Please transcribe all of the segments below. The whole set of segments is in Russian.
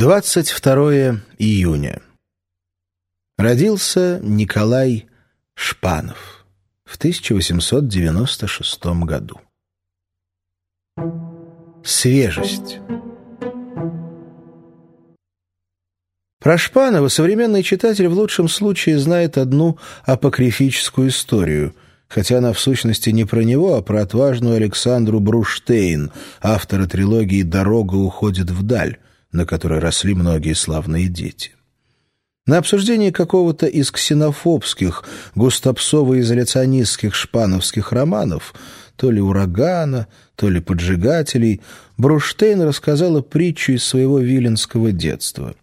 22 июня. Родился Николай Шпанов в 1896 году. Свежесть. Про Шпанова современный читатель в лучшем случае знает одну апокрифическую историю, хотя она в сущности не про него, а про отважную Александру Бруштейн, автора трилогии «Дорога уходит вдаль», на которой росли многие славные дети. На обсуждении какого-то из ксенофобских, густопсово-изоляционистских шпановских романов, то ли «Урагана», то ли «Поджигателей», Бруштейн рассказала притчу из своего виленского детства.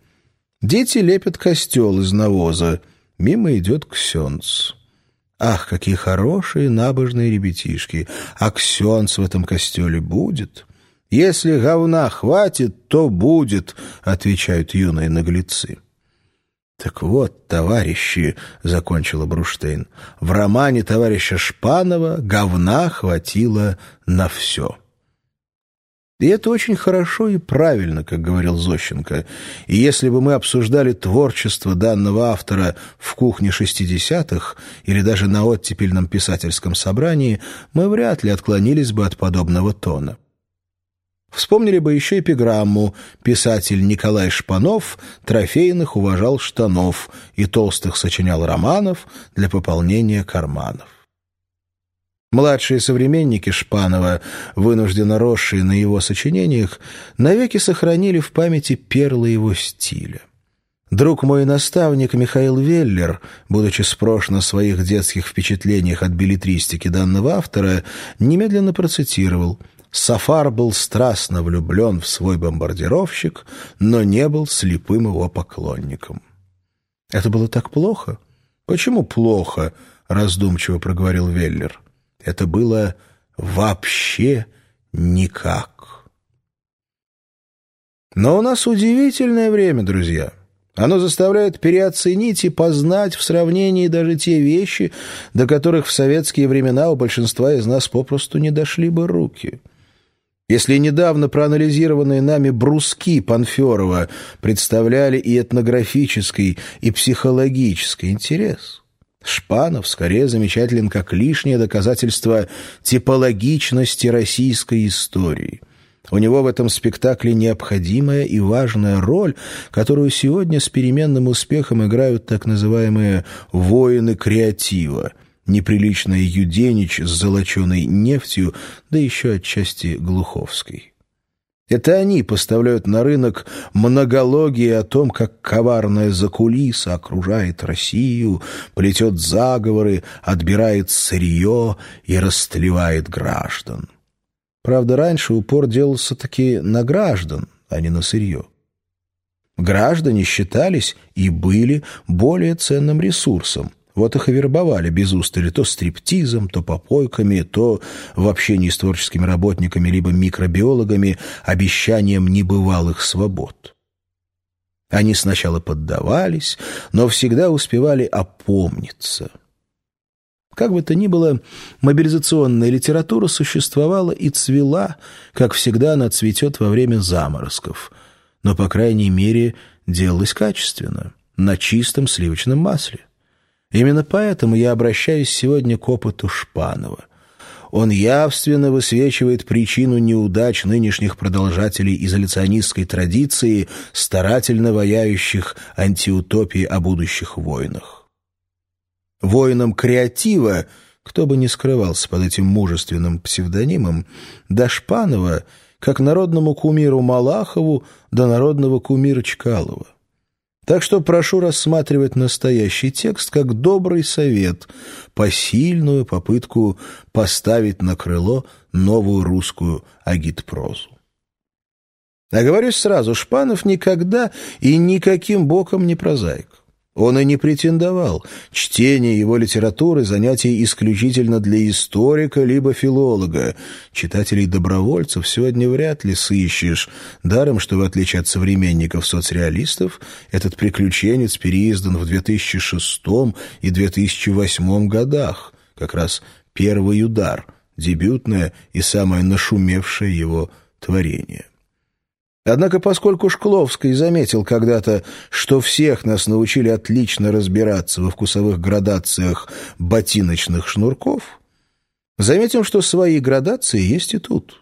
Дети лепят костел из навоза, мимо идет ксенц. Ах, какие хорошие набожные ребятишки! А ксенц в этом костеле будет? «Если говна хватит, то будет», — отвечают юные наглецы. «Так вот, товарищи», — закончила Бруштейн, — «в романе товарища Шпанова говна хватило на все». И это очень хорошо и правильно, как говорил Зощенко. И если бы мы обсуждали творчество данного автора в кухне шестидесятых или даже на оттепельном писательском собрании, мы вряд ли отклонились бы от подобного тона. Вспомнили бы еще эпиграмму «Писатель Николай Шпанов трофейных уважал штанов и толстых сочинял романов для пополнения карманов». Младшие современники Шпанова, вынужденно росшие на его сочинениях, навеки сохранили в памяти перлы его стиля. Друг мой наставник Михаил Веллер, будучи спрошен о своих детских впечатлениях от билетристики данного автора, немедленно процитировал – Сафар был страстно влюблен в свой бомбардировщик, но не был слепым его поклонником. «Это было так плохо?» «Почему плохо?» — раздумчиво проговорил Веллер. «Это было вообще никак». Но у нас удивительное время, друзья. Оно заставляет переоценить и познать в сравнении даже те вещи, до которых в советские времена у большинства из нас попросту не дошли бы руки. Если недавно проанализированные нами бруски Панферова представляли и этнографический, и психологический интерес, Шпанов скорее замечателен как лишнее доказательство типологичности российской истории. У него в этом спектакле необходимая и важная роль, которую сегодня с переменным успехом играют так называемые «воины креатива», неприличная Юденич с золоченой нефтью, да еще отчасти Глуховской. Это они поставляют на рынок многологии о том, как коварная закулиса окружает Россию, плетет заговоры, отбирает сырье и растлевает граждан. Правда, раньше упор делался таки на граждан, а не на сырье. Граждане считались и были более ценным ресурсом, вот их и вербовали без устали то стриптизом, то попойками, то в общении с творческими работниками либо микробиологами обещанием небывалых свобод. Они сначала поддавались, но всегда успевали опомниться. Как бы то ни было, мобилизационная литература существовала и цвела, как всегда она цветет во время заморозков, но, по крайней мере, делалась качественно, на чистом сливочном масле. Именно поэтому я обращаюсь сегодня к опыту Шпанова. Он явственно высвечивает причину неудач нынешних продолжателей изоляционистской традиции, старательно ваяющих антиутопии о будущих войнах. Воинам креатива, кто бы ни скрывался под этим мужественным псевдонимом, до Шпанова, как народному кумиру Малахову до народного кумира Чкалова. Так что прошу рассматривать настоящий текст как добрый совет, посильную попытку поставить на крыло новую русскую агитпрозу. Оговорюсь сразу, Шпанов никогда и никаким боком не прозаик. Он и не претендовал. Чтение его литературы – занятие исключительно для историка либо филолога. Читателей-добровольцев сегодня вряд ли сыщешь. Даром, что в отличие от современников-соцреалистов, этот приключенец переиздан в 2006 и 2008 годах. Как раз «Первый удар», дебютное и самое нашумевшее его творение. Однако поскольку Шкловский заметил когда-то, что всех нас научили отлично разбираться во вкусовых градациях ботиночных шнурков, заметим, что свои градации есть и тут.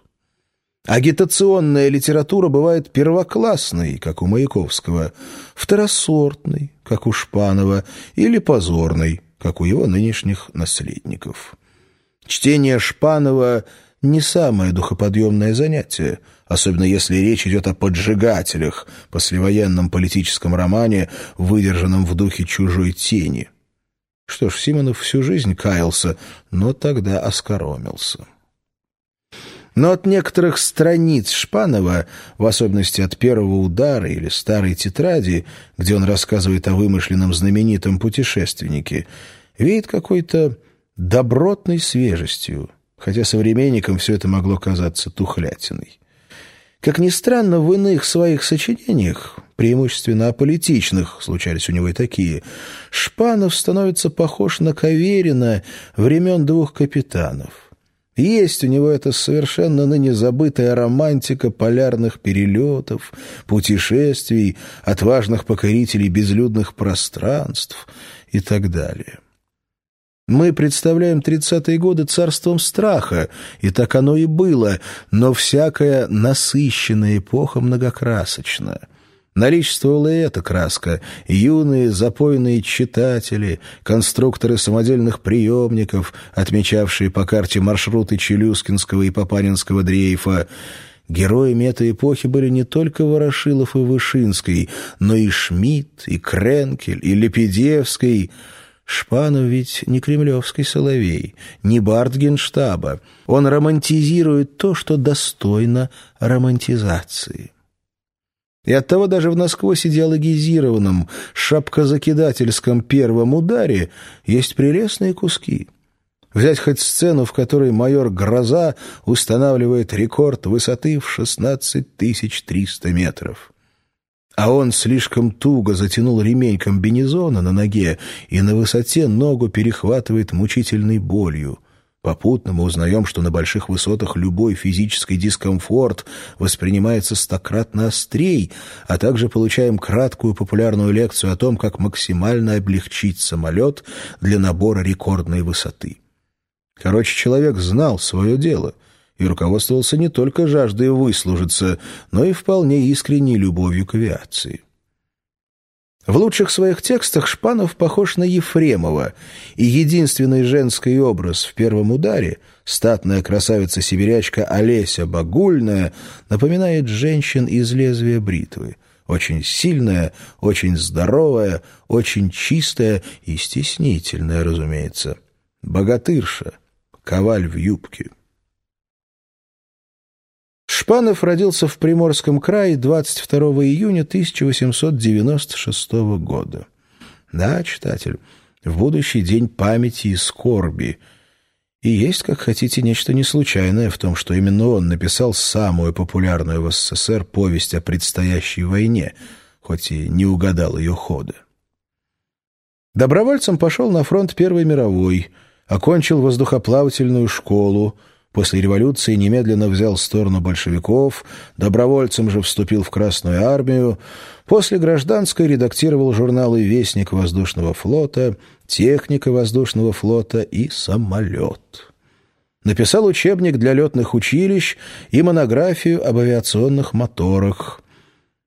Агитационная литература бывает первоклассной, как у Маяковского, второсортной, как у Шпанова, или позорной, как у его нынешних наследников. Чтение Шпанова – не самое духоподъемное занятие, особенно если речь идет о поджигателях, послевоенном политическом романе, выдержанном в духе чужой тени. Что ж, Симонов всю жизнь каялся, но тогда оскоромился. Но от некоторых страниц Шпанова, в особенности от первого удара или старой тетради, где он рассказывает о вымышленном знаменитом путешественнике, веет какой-то добротной свежестью, хотя современникам все это могло казаться тухлятиной. Как ни странно, в иных своих сочинениях, преимущественно аполитичных, случались у него и такие, Шпанов становится похож на Каверина времен двух капитанов. Есть у него эта совершенно ныне забытая романтика полярных перелетов, путешествий, отважных покорителей безлюдных пространств и так далее. Мы представляем тридцатые годы царством страха, и так оно и было, но всякая насыщенная эпоха многокрасочна. Наличествовала и эта краска. Юные запойные читатели, конструкторы самодельных приемников, отмечавшие по карте маршруты Челюскинского и Папанинского дрейфа. Героями этой эпохи были не только Ворошилов и Вышинский, но и Шмидт, и Кренкель, и Лепедевский. Шпанов ведь не кремлевский соловей, не бард генштаба. Он романтизирует то, что достойно романтизации. И оттого даже в насквозь идеологизированном шапкозакидательском первом ударе есть прелестные куски. Взять хоть сцену, в которой майор Гроза устанавливает рекорд высоты в 16 300 метров. А он слишком туго затянул ремень комбинезона на ноге и на высоте ногу перехватывает мучительной болью. Попутно мы узнаем, что на больших высотах любой физический дискомфорт воспринимается стократно острей, а также получаем краткую популярную лекцию о том, как максимально облегчить самолет для набора рекордной высоты. Короче, человек знал свое дело и руководствовался не только жаждой выслужиться, но и вполне искренней любовью к авиации. В лучших своих текстах Шпанов похож на Ефремова, и единственный женский образ в первом ударе, статная красавица-сибирячка Олеся Багульная, напоминает женщин из лезвия бритвы. Очень сильная, очень здоровая, очень чистая и стеснительная, разумеется. Богатырша, коваль в юбке. Шпанов родился в Приморском крае 22 июня 1896 года. Да, читатель, в будущий день памяти и скорби. И есть, как хотите, нечто неслучайное в том, что именно он написал самую популярную в СССР повесть о предстоящей войне, хоть и не угадал ее хода. Добровольцем пошел на фронт Первой мировой, окончил воздухоплавательную школу, После революции немедленно взял сторону большевиков, добровольцем же вступил в Красную армию, после гражданской редактировал журналы «Вестник воздушного флота», «Техника воздушного флота» и «Самолет». Написал учебник для летных училищ и монографию об авиационных моторах.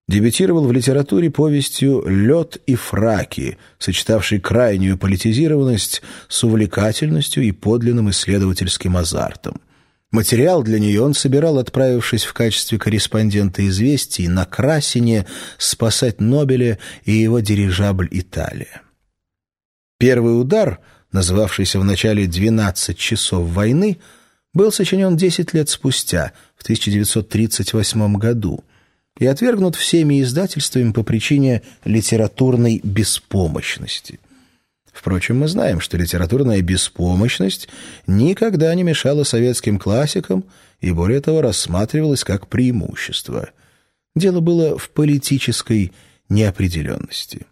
Дебютировал в литературе повестью «Лед и фраки», сочетавшей крайнюю политизированность с увлекательностью и подлинным исследовательским азартом. Материал для нее он собирал, отправившись в качестве корреспондента «Известий» на Красине спасать Нобеля и его дирижабль «Италия». Первый удар, называвшийся в начале «12 часов войны», был сочинен 10 лет спустя, в 1938 году, и отвергнут всеми издательствами по причине литературной беспомощности – Впрочем, мы знаем, что литературная беспомощность никогда не мешала советским классикам и, более того, рассматривалась как преимущество. Дело было в политической неопределенности.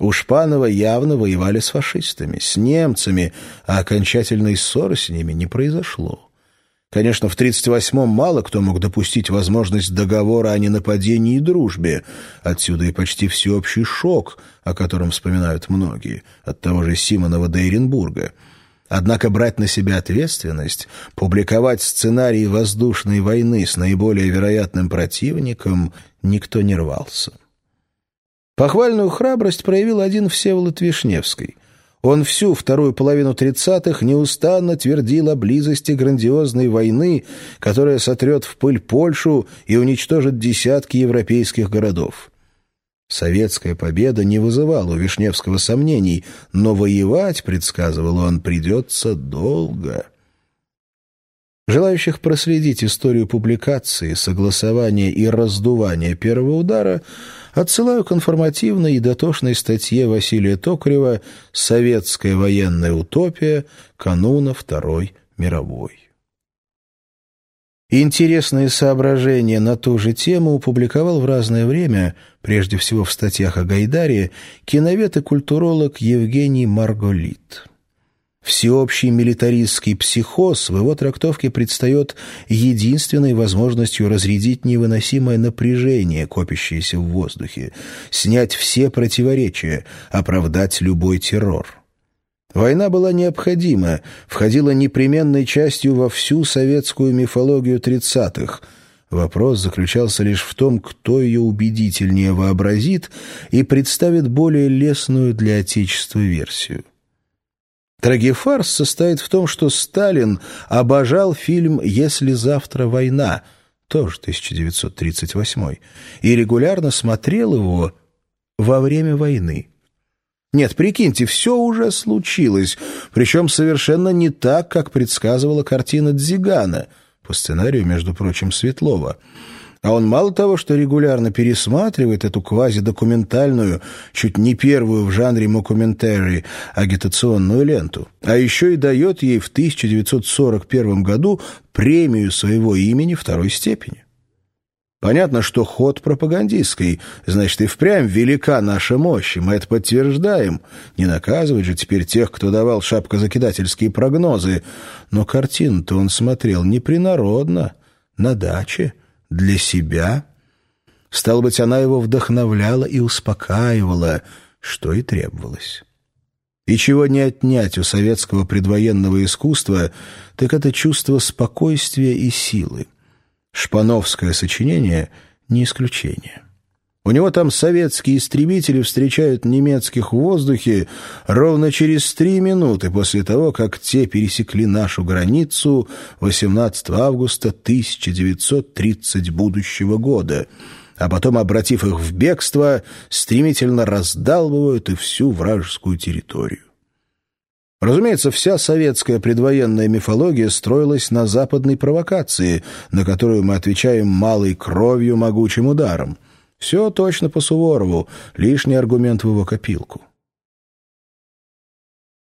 У Шпанова явно воевали с фашистами, с немцами, а окончательной ссоры с ними не произошло. Конечно, в 38-м мало кто мог допустить возможность договора о ненападении и дружбе. Отсюда и почти всеобщий шок, о котором вспоминают многие, от того же Симонова до Эренбурга. Однако брать на себя ответственность, публиковать сценарий воздушной войны с наиболее вероятным противником никто не рвался. Похвальную храбрость проявил один Всеволод Вишневский. Он всю вторую половину тридцатых неустанно твердил о близости грандиозной войны, которая сотрет в пыль Польшу и уничтожит десятки европейских городов. Советская победа не вызывала у Вишневского сомнений, но воевать, предсказывал он, придется долго. Желающих проследить историю публикации, согласования и раздувания первого удара отсылаю к информативной и дотошной статье Василия Токарева «Советская военная утопия. Кануна Второй мировой». Интересные соображения на ту же тему опубликовал в разное время, прежде всего в статьях о Гайдаре, киновед и культуролог Евгений Марголит. Всеобщий милитаристский психоз в его трактовке предстает единственной возможностью разрядить невыносимое напряжение, копящееся в воздухе, снять все противоречия, оправдать любой террор. Война была необходима, входила непременной частью во всю советскую мифологию тридцатых. Вопрос заключался лишь в том, кто ее убедительнее вообразит и представит более лестную для Отечества версию. Трагефарс состоит в том, что Сталин обожал фильм «Если завтра война», тоже 1938, и регулярно смотрел его во время войны. Нет, прикиньте, все уже случилось, причем совершенно не так, как предсказывала картина Дзигана, по сценарию, между прочим, Светлова. А он мало того, что регулярно пересматривает эту квазидокументальную, чуть не первую в жанре мокументари, агитационную ленту, а еще и дает ей в 1941 году премию своего имени второй степени. Понятно, что ход пропагандистский, значит, и впрямь велика наша мощь, и мы это подтверждаем. Не наказывать же теперь тех, кто давал шапкозакидательские прогнозы. Но картину-то он смотрел непринародно, на даче, для себя. Стало быть, она его вдохновляла и успокаивала, что и требовалось. И чего не отнять у советского предвоенного искусства, так это чувство спокойствия и силы. Шпановское сочинение — не исключение. У него там советские истребители встречают немецких в воздухе ровно через три минуты после того, как те пересекли нашу границу 18 августа 1930 будущего года, а потом, обратив их в бегство, стремительно раздалбывают и всю вражескую территорию. Разумеется, вся советская предвоенная мифология строилась на западной провокации, на которую мы отвечаем малой кровью могучим ударом. Все точно по Суворову, лишний аргумент в его копилку.